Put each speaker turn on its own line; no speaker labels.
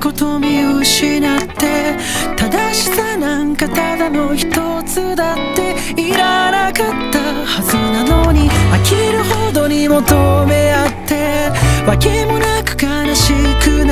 こと見失って正しさなんかただの一つだっていらなかったはずなのに飽きるほどに求め合ってわけもなく悲しくな